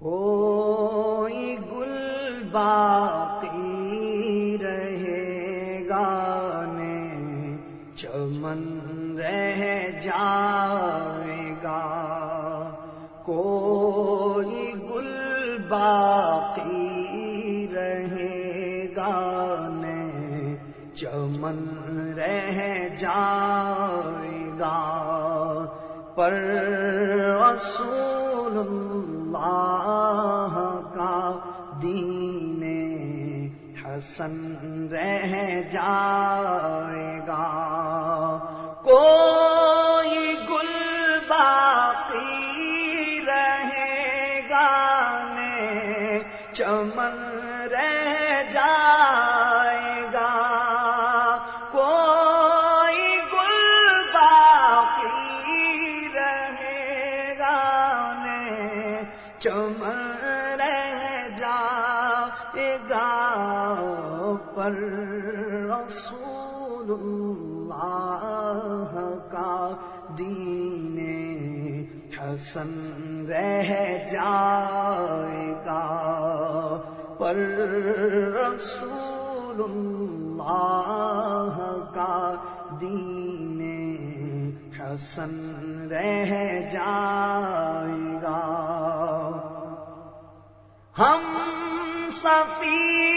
کوئی گل باقی رہے گا نے، چمن رہ جائے گا۔ کوئی گل باقی رہے گا نے، چمن رہ جائے گا۔ پر رسول اللہ کا دین حسن رہ جائے گا۔ کوئی گل باقی رہے گا نے چمن رہ پر رسول اللہ کا دین حسن رہ جائے گا۔ پر رسول اللہ کا دین حسن رہ جائے گا۔ ہم سفیرو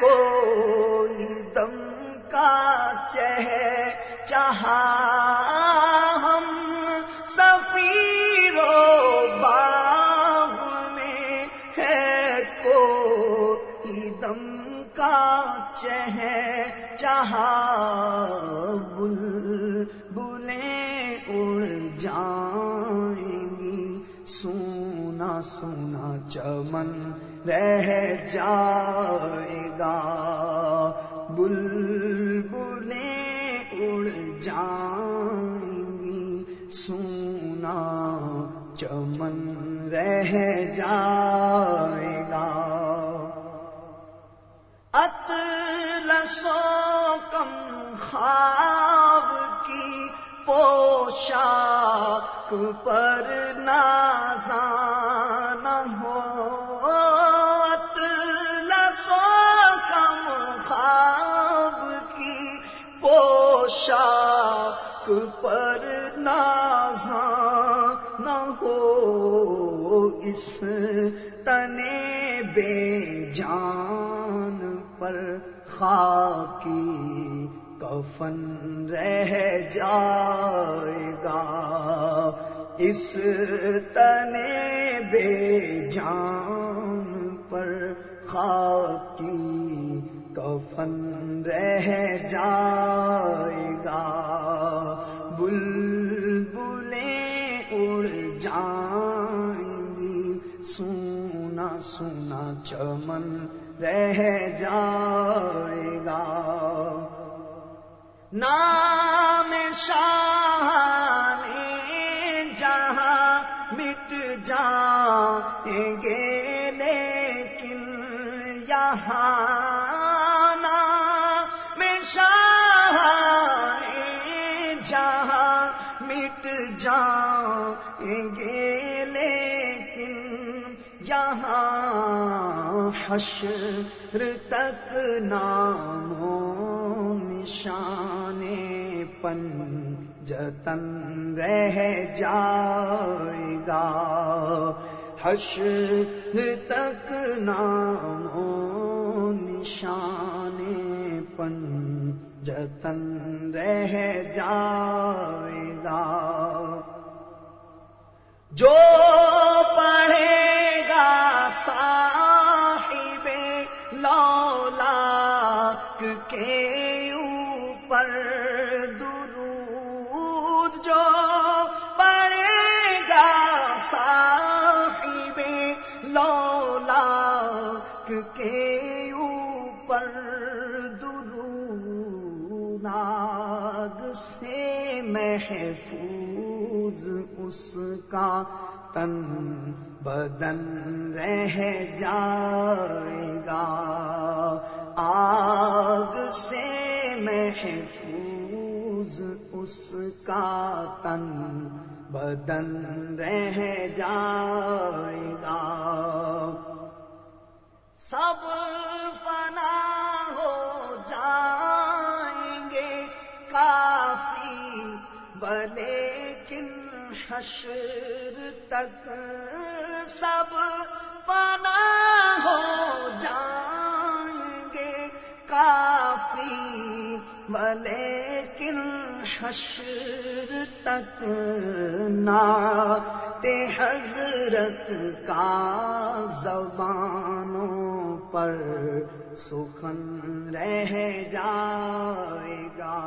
کوئی دم کا چہ چہا ہم سفیرو باغ میں ہے کوئی دم کا چہ چہا بل بلیں اڑ جائیں گی سونا سونا چمن رہ جائے گا۔ بل اڑ جائیں گی۔ سونا چمن رہ جائے گا۔ اطلسو کم خواب کی پوشاک پر نازان پوشاک پر نازان ہو اس تنے بے جان پر خاکی کفن رہ جائے گا اس تنے بے جان پر خاکی کفن رہ جائے جائیں گی سونا سونا چمن رہ جائے گا۔ نام شاہ یہاں حشر تک نامو نشان پن جتن رہ جائے گا۔ حشر تک نامو نشان پن جتن رہ جائے گا۔ جو لولاک کے اوپر درود جو پڑھے گا صاحب لولاک کے اوپر درود آگ سے محفوظ اس کا تن بدن رہ جائے گا۔ آگ سے محفوظ اس کا تن بدن رہ جائے گا۔ سب فنا ہو جائیں گے، کافی بلے حشر تک سب فنا ہو جائیں گے کافی بلے کن حشر تک نعت حضرت کا زبانوں پر سخن رہ جائے گا۔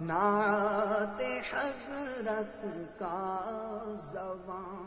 نعت حضرت کا زبان۔